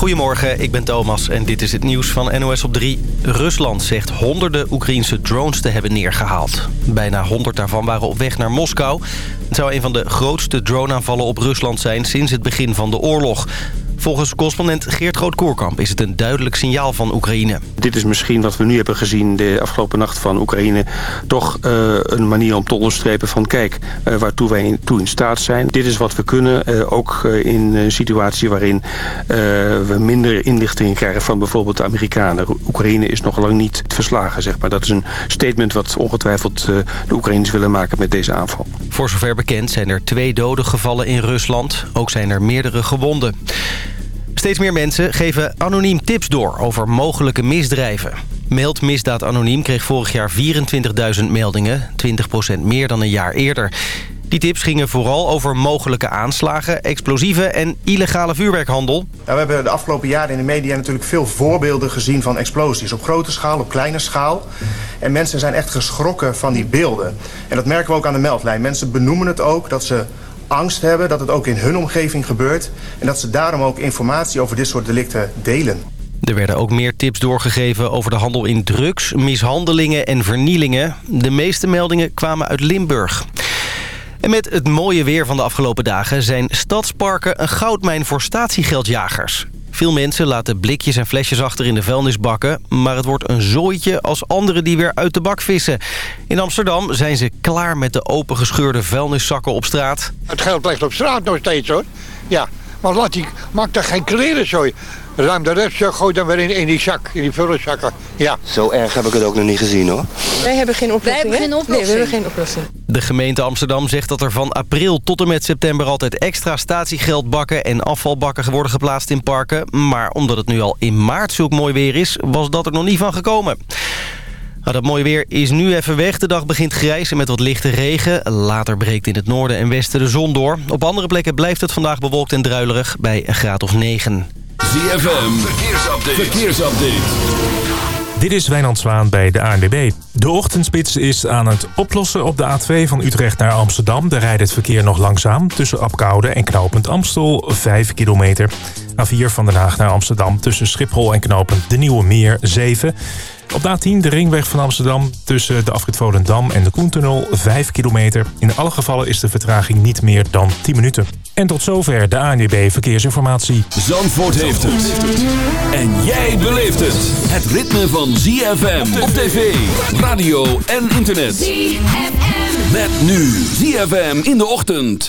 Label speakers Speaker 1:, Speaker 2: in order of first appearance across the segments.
Speaker 1: Goedemorgen, ik ben Thomas en dit is het nieuws van NOS op 3. Rusland zegt honderden Oekraïnse drones te hebben neergehaald. Bijna 100 daarvan waren op weg naar Moskou. Het zou een van de grootste droneaanvallen op Rusland zijn sinds het begin van de oorlog. Volgens correspondent Geert Groot-Koerkamp is het een duidelijk signaal van Oekraïne.
Speaker 2: Dit is misschien wat we nu hebben gezien de afgelopen nacht van Oekraïne... toch uh, een manier om te onderstrepen van kijk, uh, waartoe wij in, toe in staat zijn. Dit is wat we kunnen, uh, ook in een situatie waarin we minder inlichtingen krijgen... van bijvoorbeeld de Amerikanen. Oekraïne is nog lang niet verslagen, zeg maar. Dat is een statement wat ongetwijfeld de Oekraïners willen maken met deze aanval.
Speaker 1: Voor zover bekend zijn er twee doden gevallen in Rusland. Ook zijn er meerdere gewonden. Steeds meer mensen geven anoniem tips door over mogelijke misdrijven. Meld Misdaad Anoniem kreeg vorig jaar 24.000 meldingen, 20% meer dan een jaar eerder. Die tips gingen vooral over mogelijke aanslagen, explosieven en illegale vuurwerkhandel.
Speaker 3: Nou, we hebben de afgelopen jaren in de media natuurlijk veel voorbeelden gezien van explosies. Op grote schaal, op kleine schaal. En mensen zijn echt geschrokken van die beelden. En dat merken we ook aan de meldlijn. Mensen benoemen het ook dat ze angst hebben dat het ook in hun omgeving gebeurt... en dat ze daarom ook informatie over dit soort delicten delen.
Speaker 1: Er werden ook meer tips doorgegeven over de handel in drugs, mishandelingen en vernielingen. De meeste meldingen kwamen uit Limburg. En met het mooie weer van de afgelopen dagen zijn stadsparken een goudmijn voor statiegeldjagers. Veel mensen laten blikjes en flesjes achter in de vuilnisbakken... maar het wordt een zooitje als anderen die weer uit de bak vissen. In Amsterdam zijn ze klaar met de opengescheurde vuilniszakken op straat.
Speaker 4: Het geld ligt op straat nog steeds, hoor. Ja, maar laat die, maak daar geen kleren zo. Ruim de rest, gooi dan weer in, in die zak, in die vullenzakken. Ja.
Speaker 5: Zo erg heb ik het ook nog niet gezien hoor.
Speaker 6: Wij hebben geen oplossing.
Speaker 7: Wij hebben geen oplossing.
Speaker 6: Nee, we hebben geen oplossing.
Speaker 1: De gemeente Amsterdam zegt dat er van april tot en met september altijd extra statiegeldbakken en afvalbakken worden geplaatst in parken. Maar omdat het nu al in maart zulk mooi weer is, was dat er nog niet van gekomen. Nou, dat mooie weer is nu even weg. De dag begint grijs en met wat lichte regen. Later breekt in het noorden en westen de zon door. Op andere plekken blijft het vandaag bewolkt en druilerig bij een graad of 9.
Speaker 8: ZFM, verkeersupdate. verkeersupdate.
Speaker 9: Dit is Wijnand Zwaan bij de ANWB. De ochtendspits is aan het oplossen op de A2 van Utrecht naar Amsterdam. Daar rijdt het verkeer nog langzaam tussen Apkoude en knooppunt Amstel 5 kilometer. A4 van Den Haag naar Amsterdam tussen Schiphol en knooppunt De Nieuwe Meer 7 op de A10 de ringweg van Amsterdam tussen de afrit Volendam en de Koentunnel 5 kilometer. In alle gevallen is de vertraging niet meer dan 10 minuten. En tot zover de ANWB Verkeersinformatie.
Speaker 8: Zandvoort heeft het. En jij beleeft het. Het ritme van ZFM op tv, radio en internet. ZFM. Met nu ZFM in de ochtend.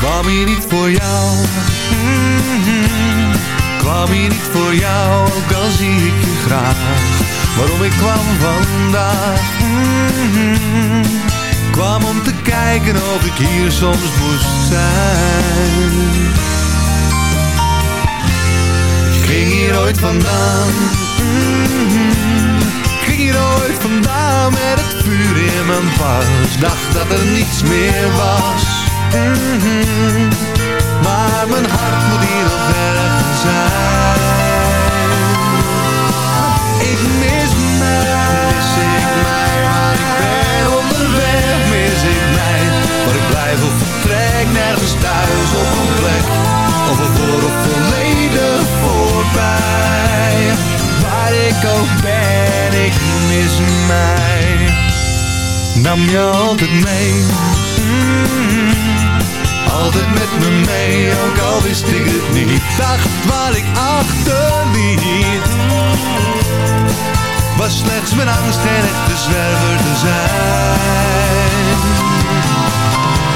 Speaker 7: Kwam hier niet voor jou. Kwam hier niet voor jou Ook al zie ik je graag Waarom ik kwam vandaag Mhm. Kwam om te kijken of ik hier soms moest zijn Ik ging hier ooit vandaan Mhm. Ik ging hier ooit vandaan met het vuur in mijn pas Dacht dat er niets meer was Mhm. Maar mijn hart moet hier nog Nam je altijd mee? Mm, Altijd met me mee, ook al wist ik het niet. Dacht waar ik achterliet Was slechts mijn angst geen echte zwerver te zijn.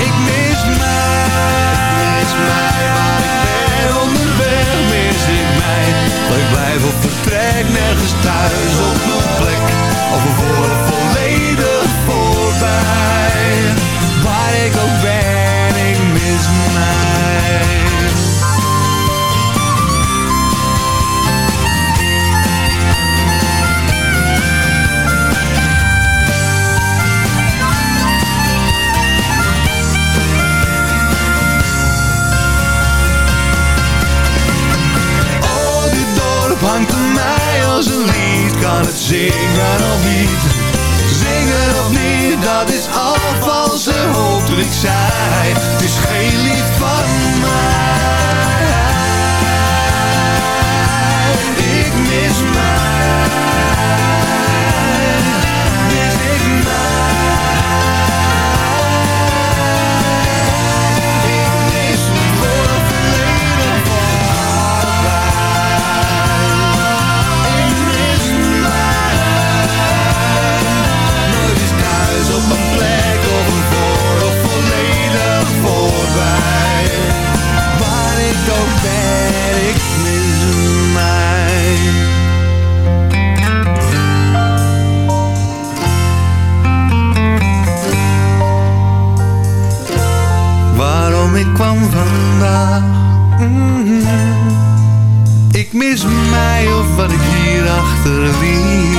Speaker 7: Ik mis mij, mis mij waar ik ben onderweg Mis ik mij, waar ik blijf of vertrek Nergens thuis op mijn plek Of een volledig voorbij. Waar ik ook ben, het zingen of niet. Zingen of niet, dat is al valse hoop dat ik zei. Het is geen Mhm. Ik mis mij of wat ik hier achterliet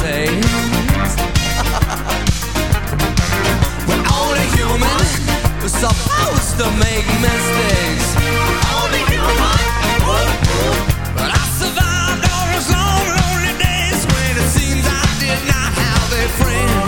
Speaker 10: We're only human We're supposed to make mistakes. Only human. But I survived all those long lonely days When it seems I did not have a friend.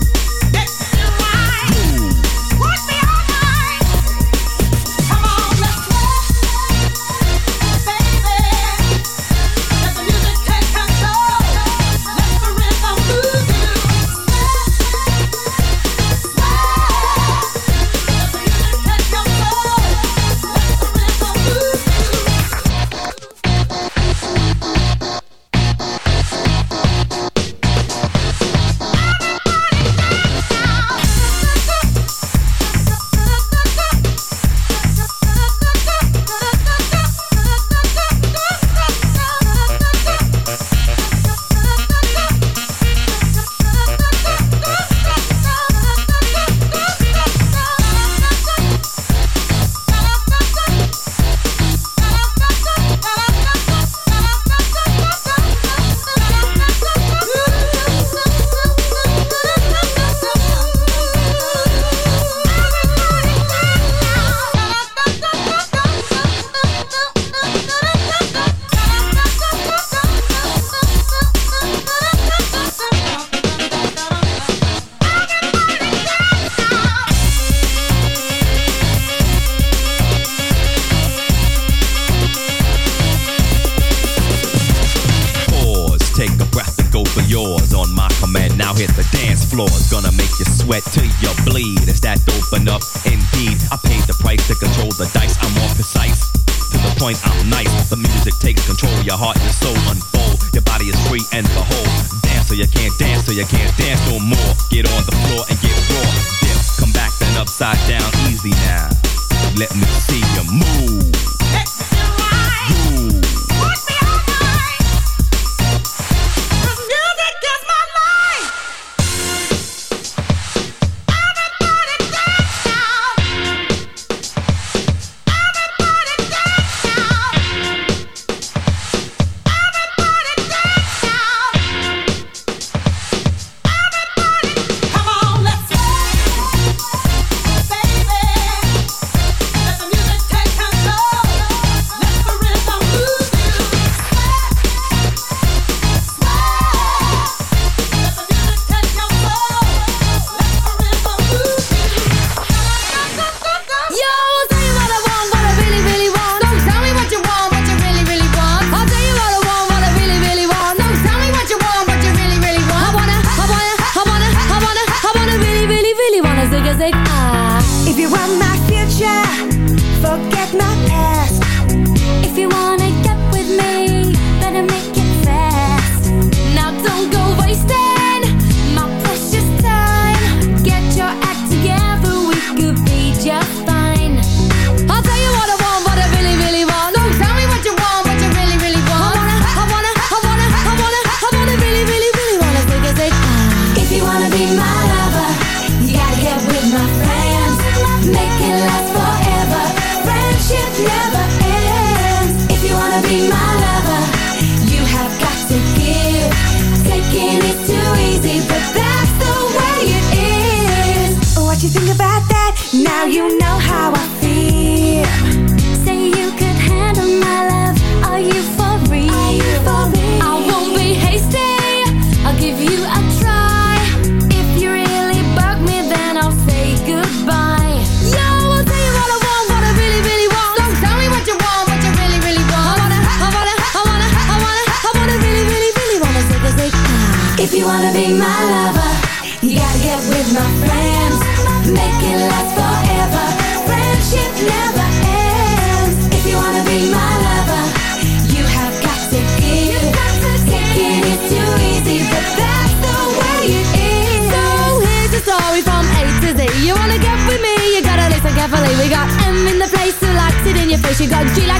Speaker 11: Godzilla